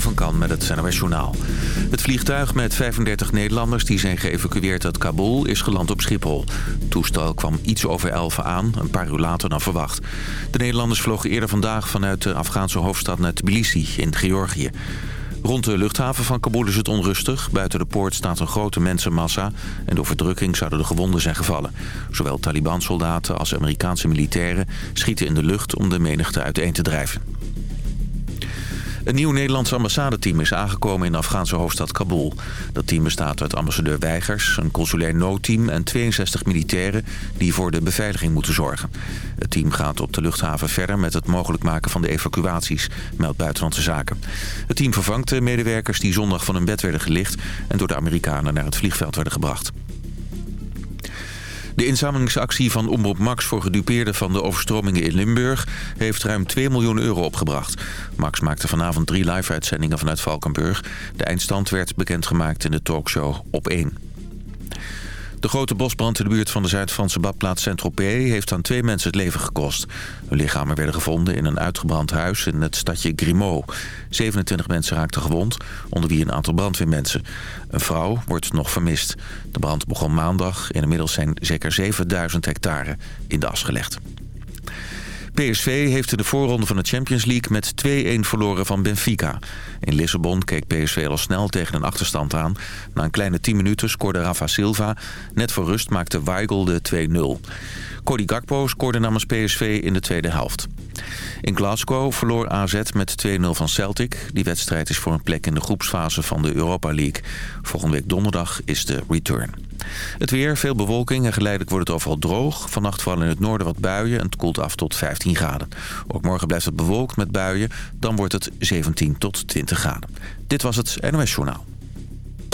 Van Kan met het NOS Journaal. Het vliegtuig met 35 Nederlanders die zijn geëvacueerd uit Kabul is geland op Schiphol. Het toestel kwam iets over 11 aan, een paar uur later dan verwacht. De Nederlanders vlogen eerder vandaag vanuit de Afghaanse hoofdstad naar Tbilisi in Georgië. Rond de luchthaven van Kabul is het onrustig. Buiten de poort staat een grote mensenmassa... en door verdrukking zouden de gewonden zijn gevallen. Zowel Taliban-soldaten als Amerikaanse militairen schieten in de lucht... om de menigte uiteen te drijven. Een nieuw Nederlands ambassadeteam is aangekomen in de Afghaanse hoofdstad Kabul. Dat team bestaat uit ambassadeur Weigers, een consulair noodteam en 62 militairen die voor de beveiliging moeten zorgen. Het team gaat op de luchthaven verder met het mogelijk maken van de evacuaties, meldt Buitenlandse Zaken. Het team vervangt de medewerkers die zondag van hun bed werden gelicht en door de Amerikanen naar het vliegveld werden gebracht. De inzamelingsactie van Omroep Max voor gedupeerden van de overstromingen in Limburg... heeft ruim 2 miljoen euro opgebracht. Max maakte vanavond drie live-uitzendingen vanuit Valkenburg. De eindstand werd bekendgemaakt in de talkshow Op 1. De grote bosbrand in de buurt van de Zuid-Franse badplaats Saint-Tropez... heeft aan twee mensen het leven gekost. Hun lichamen werden gevonden in een uitgebrand huis in het stadje Grimaud. 27 mensen raakten gewond, onder wie een aantal brandweermensen. Een vrouw wordt nog vermist. De brand begon maandag en inmiddels zijn zeker 7000 hectare in de as gelegd. PSV heeft de voorronde van de Champions League met 2-1 verloren van Benfica. In Lissabon keek PSV al snel tegen een achterstand aan. Na een kleine 10 minuten scoorde Rafa Silva. Net voor rust maakte Weigl de 2-0. Cody Gakpo scoorde namens PSV in de tweede helft. In Glasgow verloor AZ met 2-0 van Celtic. Die wedstrijd is voor een plek in de groepsfase van de Europa League. Volgende week donderdag is de return. Het weer, veel bewolking en geleidelijk wordt het overal droog. Vannacht vallen in het noorden wat buien en het koelt af tot 15 graden. Ook morgen blijft het bewolkt met buien. Dan wordt het 17 tot 20 graden. Dit was het NOS Journaal.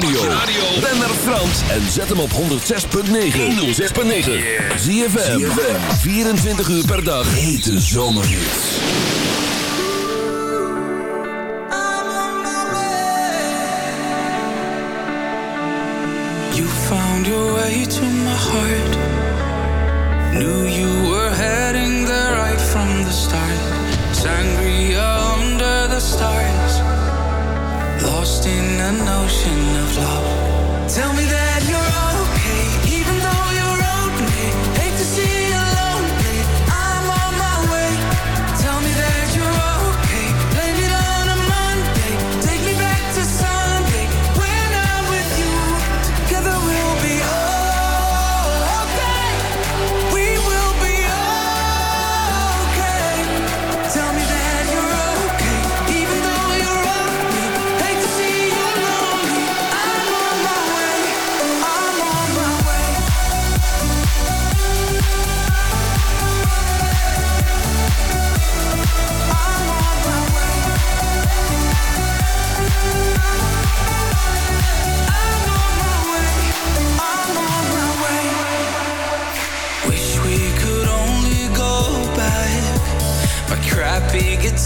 radio. Ben naar Frans en zet hem op 106.9. 106.9. Zie 24 uur per dag. Hete zomerhits. You found your way to my heart. Knew you were heading there right from the start. Sangria under the stars. lost in an ocean of love. Tell me that you're.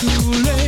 Too late.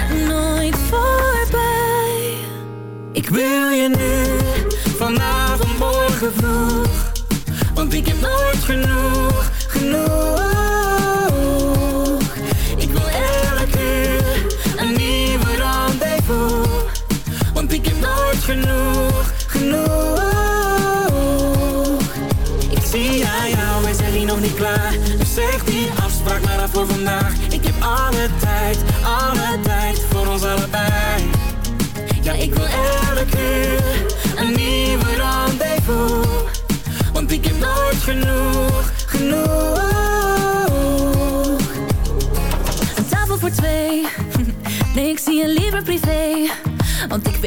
wil je nu, vanavond, morgen vroeg. Want ik heb nooit genoeg, genoeg. Ik wil elke uur een nieuwe rendezvous. Want ik heb nooit genoeg, genoeg. Ik zie aan jou, we zijn hier nog niet klaar. Dus zeg die afspraak maar dan voor vandaag.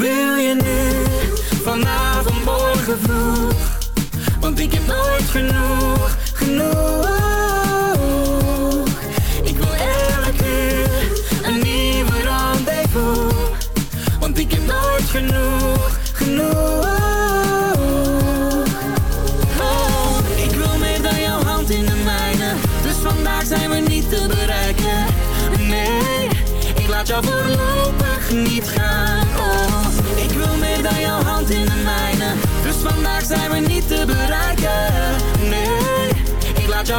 Wil je nu, vanavond, morgen vroeg. Want ik heb nooit genoeg, genoeg. Ik wil elke uur een nieuwe rendezvous. Want ik heb nooit genoeg, genoeg. Oh, ik wil meer dan jouw hand in de mijne. Dus vandaag zijn we niet te bereiken. Nee, ik laat jou voorlopig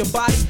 Your body